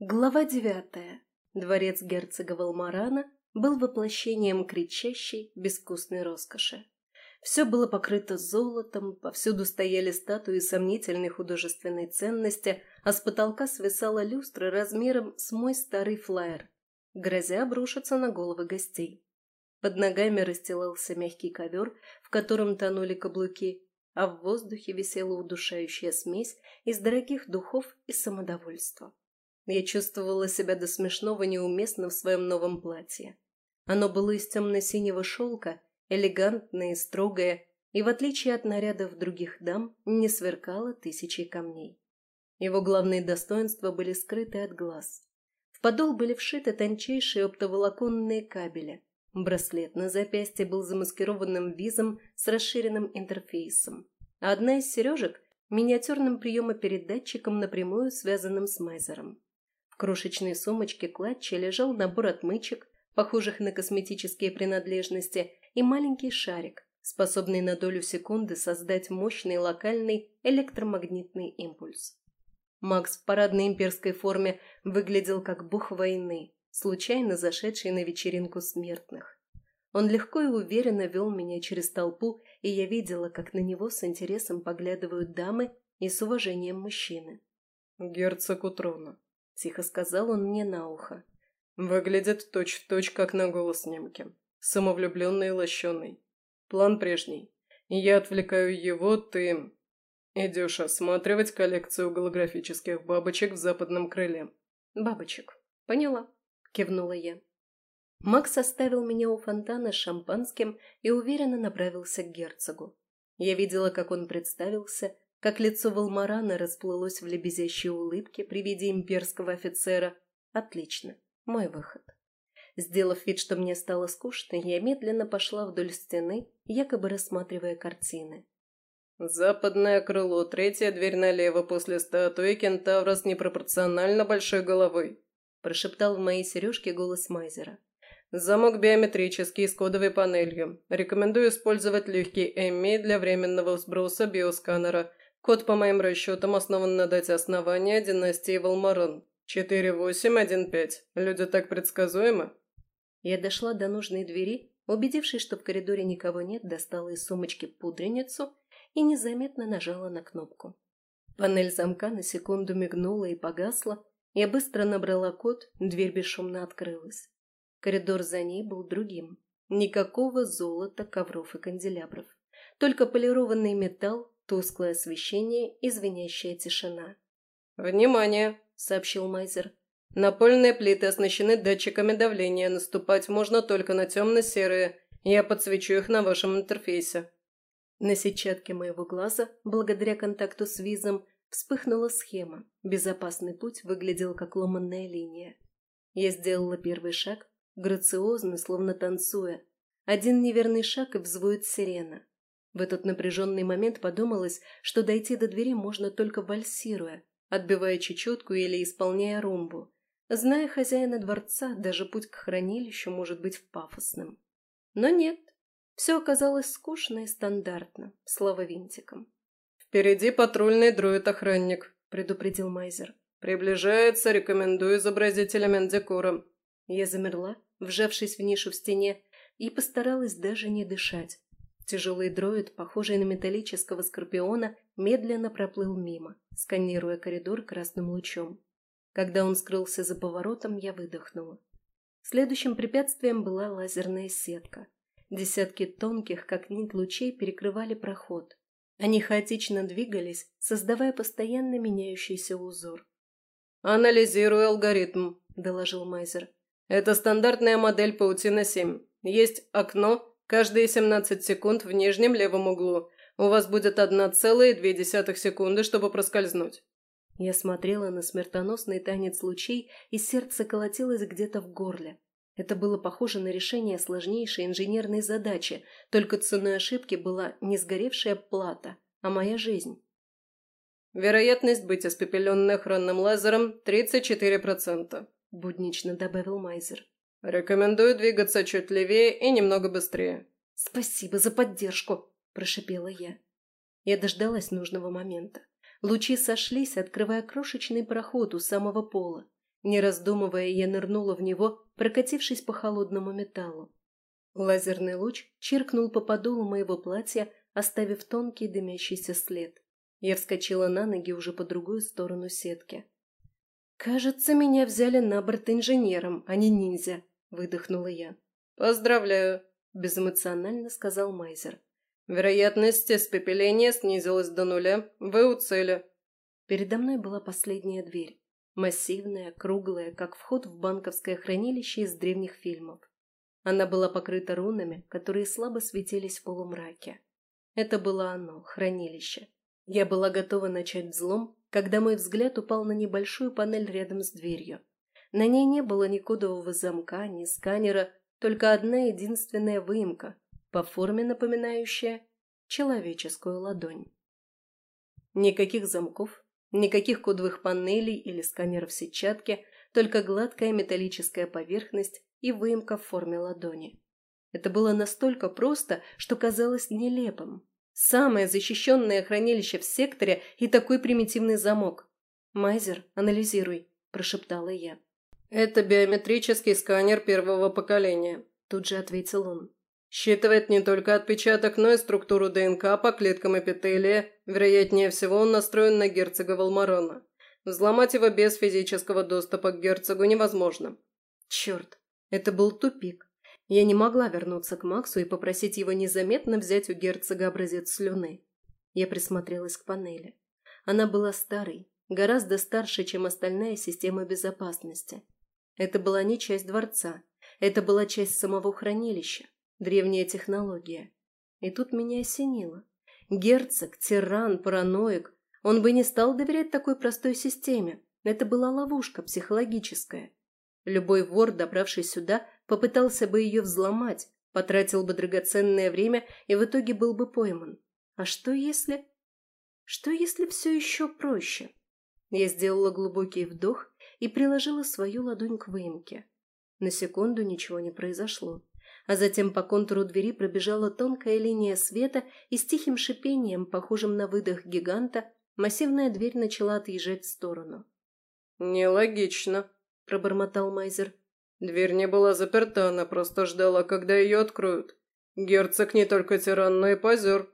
Глава девятая. Дворец герцога Валмарана был воплощением кричащей, безвкусной роскоши. Все было покрыто золотом, повсюду стояли статуи сомнительной художественной ценности, а с потолка свисала люстра размером с мой старый флаер, грозя обрушиться на головы гостей. Под ногами расстилался мягкий ковер, в котором тонули каблуки, а в воздухе висела удушающая смесь из дорогих духов и самодовольства. Я чувствовала себя до смешного неуместно в своем новом платье. Оно было из темно-синего шелка, элегантное и строгое, и, в отличие от нарядов других дам, не сверкало тысячей камней. Его главные достоинства были скрыты от глаз. В подол были вшиты тончайшие оптоволоконные кабели. Браслет на запястье был замаскированным визом с расширенным интерфейсом, а одна из сережек – миниатюрным приемопередатчиком напрямую связанным с Майзером. Крошечной сумочке клатча лежал набор отмычек, похожих на косметические принадлежности, и маленький шарик, способный на долю секунды создать мощный локальный электромагнитный импульс. Макс в парадной имперской форме выглядел как бог войны, случайно зашедший на вечеринку смертных. Он легко и уверенно вел меня через толпу, и я видела, как на него с интересом поглядывают дамы и с уважением мужчины. «Герцог Утрона», — тихо сказал он мне на ухо. «Выглядит точь-в-точь, точь, как на голоснимке. Самовлюбленный и лощеный. План прежний. Я отвлекаю его, ты... Идешь осматривать коллекцию голографических бабочек в западном крыле». «Бабочек. Поняла», — кивнула я. Макс оставил меня у фонтана с шампанским и уверенно направился к герцогу. Я видела, как он представился, как лицо Валмарана расплылось в лебезящей улыбке при виде имперского офицера. Отлично, мой выход. Сделав вид, что мне стало скучно, я медленно пошла вдоль стены, якобы рассматривая картины. «Западное крыло, третья дверь налево после статуи кентавра с непропорционально большой головой», прошептал в моей сережке голос Майзера. Замок биометрический с кодовой панелью. Рекомендую использовать легкий Эмми для временного сброса биосканера. Код по моим расчетам основан на дате основания династии Валмарон. 4815. Люди так предсказуемы? Я дошла до нужной двери, убедившись, что в коридоре никого нет, достала из сумочки пудреницу и незаметно нажала на кнопку. Панель замка на секунду мигнула и погасла. Я быстро набрала код, дверь бесшумно открылась. Коридор за ней был другим. Никакого золота, ковров и канделябров. Только полированный металл, тусклое освещение и звенящая тишина. «Внимание!» – сообщил Майзер. «Напольные плиты оснащены датчиками давления. Наступать можно только на темно-серые. Я подсвечу их на вашем интерфейсе». На сетчатке моего глаза, благодаря контакту с визом, вспыхнула схема. Безопасный путь выглядел как ломанная линия. Я сделала первый шаг, грациозно, словно танцуя. Один неверный шаг и взвоет сирена. В этот напряженный момент подумалось, что дойти до двери можно только вальсируя, отбивая чечетку или исполняя румбу. Зная хозяина дворца, даже путь к хранилищу может быть пафосным. Но нет, все оказалось скучно и стандартно, слава винтикам. «Впереди патрульный друид-охранник», — предупредил Майзер. «Приближается, рекомендую изобразить элемент декора». Я замерла, вжавшись в нишу в стене, и постаралась даже не дышать. Тяжелый дроид, похожий на металлического скорпиона, медленно проплыл мимо, сканируя коридор красным лучом. Когда он скрылся за поворотом, я выдохнула. Следующим препятствием была лазерная сетка. Десятки тонких, как нить лучей, перекрывали проход. Они хаотично двигались, создавая постоянно меняющийся узор. «Анализирую алгоритм», – доложил Майзер. Это стандартная модель паутина-7. Есть окно каждые 17 секунд в нижнем левом углу. У вас будет 1,2 секунды, чтобы проскользнуть. Я смотрела на смертоносный танец лучей, и сердце колотилось где-то в горле. Это было похоже на решение сложнейшей инженерной задачи, только ценой ошибки была не сгоревшая плата, а моя жизнь. Вероятность быть испепеленной охранным лазером – 34%. – буднично добавил Майзер. «Рекомендую двигаться чуть левее и немного быстрее». «Спасибо за поддержку», – прошипела я. Я дождалась нужного момента. Лучи сошлись, открывая крошечный проход у самого пола. Не раздумывая, я нырнула в него, прокатившись по холодному металлу. Лазерный луч чиркнул по подолу моего платья, оставив тонкий дымящийся след. Я вскочила на ноги уже по другую сторону сетки. «Кажется, меня взяли на борт инженером, а не ниндзя», — выдохнула я. «Поздравляю», — безэмоционально сказал Майзер. «Вероятность испепеления снизилась до нуля. Вы у цели». Передо мной была последняя дверь. Массивная, круглая, как вход в банковское хранилище из древних фильмов. Она была покрыта рунами, которые слабо светились в полумраке. Это было оно, хранилище. Я была готова начать взлом, когда мой взгляд упал на небольшую панель рядом с дверью. На ней не было ни кодового замка, ни сканера, только одна единственная выемка, по форме напоминающая человеческую ладонь. Никаких замков, никаких кодовых панелей или сканеров сетчатки, только гладкая металлическая поверхность и выемка в форме ладони. Это было настолько просто, что казалось нелепым. Самое защищенное хранилище в секторе и такой примитивный замок. «Майзер, анализируй», – прошептала я. «Это биометрический сканер первого поколения», – тут же ответил он. «Считывает не только отпечаток, но и структуру ДНК по клеткам эпителия. Вероятнее всего, он настроен на герцога Валмарона. Взломать его без физического доступа к герцогу невозможно». «Черт, это был тупик. Я не могла вернуться к Максу и попросить его незаметно взять у герцога образец слюны. Я присмотрелась к панели. Она была старой, гораздо старше, чем остальная система безопасности. Это была не часть дворца, это была часть самого хранилища, древняя технология. И тут меня осенило. Герцог, тиран, параноик, он бы не стал доверять такой простой системе. Это была ловушка психологическая. Любой вор, добравшись сюда, попытался бы ее взломать, потратил бы драгоценное время и в итоге был бы пойман. А что если... Что если все еще проще? Я сделала глубокий вдох и приложила свою ладонь к выемке. На секунду ничего не произошло, а затем по контуру двери пробежала тонкая линия света и с тихим шипением, похожим на выдох гиганта, массивная дверь начала отъезжать в сторону. «Нелогично», пробормотал Майзер. «Дверь не была заперта, она просто ждала, когда ее откроют. Герцог не только тиран, но и позер».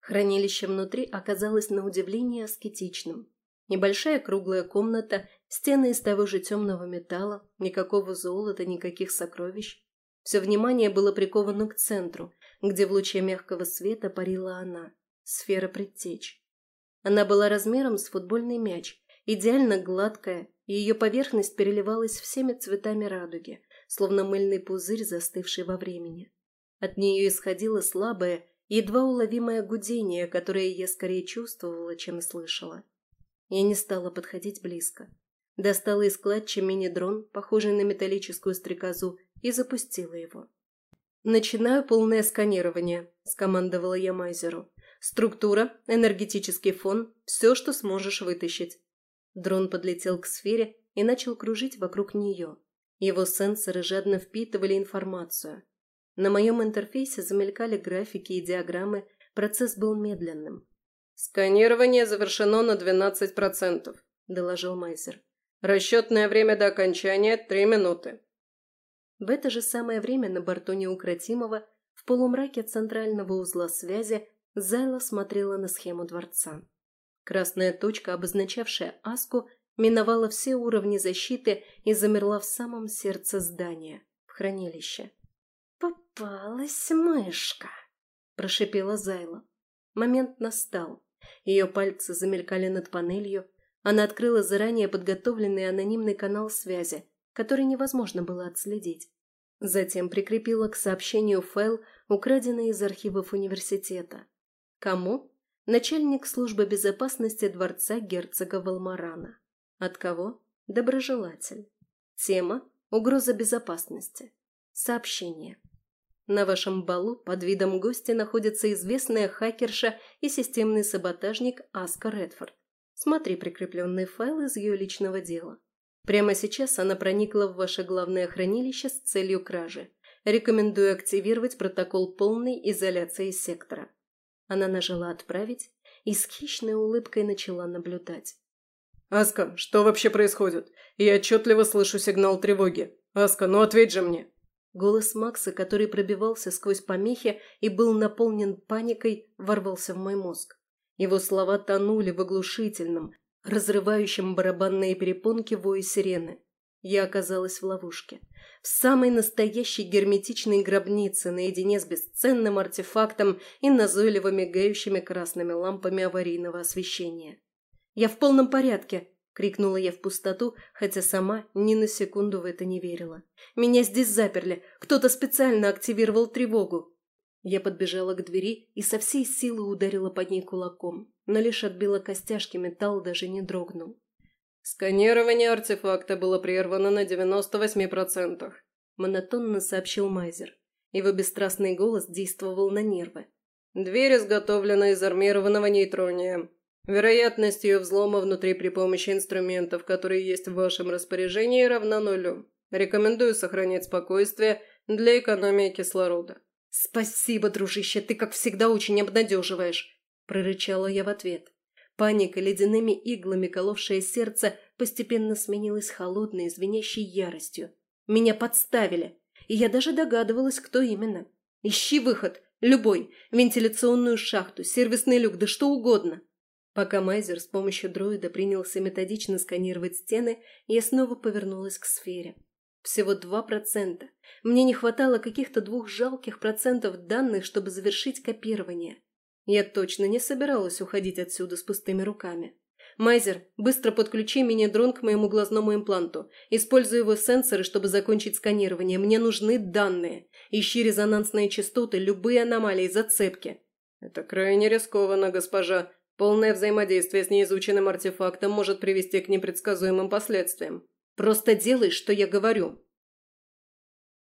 Хранилище внутри оказалось на удивление аскетичным. Небольшая круглая комната, стены из того же темного металла, никакого золота, никаких сокровищ. Все внимание было приковано к центру, где в луче мягкого света парила она, сфера предтеч. Она была размером с футбольный мяч, идеально гладкая, и ее поверхность переливалась всеми цветами радуги, словно мыльный пузырь, застывший во времени. От нее исходило слабое, едва уловимое гудение, которое я скорее чувствовала, чем слышала. Я не стала подходить близко. Достала из клатча мини-дрон, похожий на металлическую стрекозу, и запустила его. «Начинаю полное сканирование», – скомандовала я Майзеру. «Структура, энергетический фон – все, что сможешь вытащить. Дрон подлетел к сфере и начал кружить вокруг нее. Его сенсоры жадно впитывали информацию. На моем интерфейсе замелькали графики и диаграммы, процесс был медленным. «Сканирование завершено на 12%, – доложил Майзер. «Расчетное время до окончания – три минуты». В это же самое время на борту неукротимого, в полумраке центрального узла связи, Зайла смотрела на схему дворца. Красная точка, обозначавшая Аску, миновала все уровни защиты и замерла в самом сердце здания, в хранилище. «Попалась мышка!» – прошипела Зайла. Момент настал. Ее пальцы замелькали над панелью. Она открыла заранее подготовленный анонимный канал связи, который невозможно было отследить. Затем прикрепила к сообщению файл, украденный из архивов университета. Кому? начальник службы безопасности дворца герцога Валмарана. От кого? Доброжелатель. Тема – угроза безопасности. Сообщение. На вашем балу под видом гостя находится известная хакерша и системный саботажник Аска Редфорд. Смотри прикрепленный файл из ее личного дела. Прямо сейчас она проникла в ваше главное хранилище с целью кражи. Рекомендую активировать протокол полной изоляции сектора. Она нажала «Отправить» и с хищной улыбкой начала наблюдать. «Аска, что вообще происходит? Я отчетливо слышу сигнал тревоги. Аска, ну ответь же мне!» Голос Макса, который пробивался сквозь помехи и был наполнен паникой, ворвался в мой мозг. Его слова тонули в оглушительном, разрывающем барабанные перепонки вое сирены. Я оказалась в ловушке. В самой настоящей герметичной гробнице наедине с бесценным артефактом и назойливо мигающими красными лампами аварийного освещения. «Я в полном порядке!» — крикнула я в пустоту, хотя сама ни на секунду в это не верила. «Меня здесь заперли! Кто-то специально активировал тревогу!» Я подбежала к двери и со всей силы ударила по ней кулаком, но лишь отбила костяшки, металл даже не дрогнул. «Сканирование артефакта было прервано на 98%, – монотонно сообщил Майзер. Его бесстрастный голос действовал на нервы. «Дверь изготовлена из армированного нейтрония. Вероятность ее взлома внутри при помощи инструментов, которые есть в вашем распоряжении, равна нулю. Рекомендую сохранять спокойствие для экономии кислорода». «Спасибо, дружище, ты, как всегда, очень обнадеживаешь», – прорычала я в ответ. Паника, ледяными иглами коловшее сердце, постепенно сменилась холодной, звенящей яростью. Меня подставили, и я даже догадывалась, кто именно. Ищи выход, любой, вентиляционную шахту, сервисный люк, да что угодно. Пока Майзер с помощью дроида принялся методично сканировать стены, я снова повернулась к сфере. Всего два процента. Мне не хватало каких-то двух жалких процентов данных, чтобы завершить копирование. Я точно не собиралась уходить отсюда с пустыми руками. «Майзер, быстро подключи мини-дрон к моему глазному импланту. Используй его сенсоры, чтобы закончить сканирование. Мне нужны данные. Ищи резонансные частоты, любые аномалии, зацепки». «Это крайне рискованно, госпожа. Полное взаимодействие с неизученным артефактом может привести к непредсказуемым последствиям». «Просто делай, что я говорю»,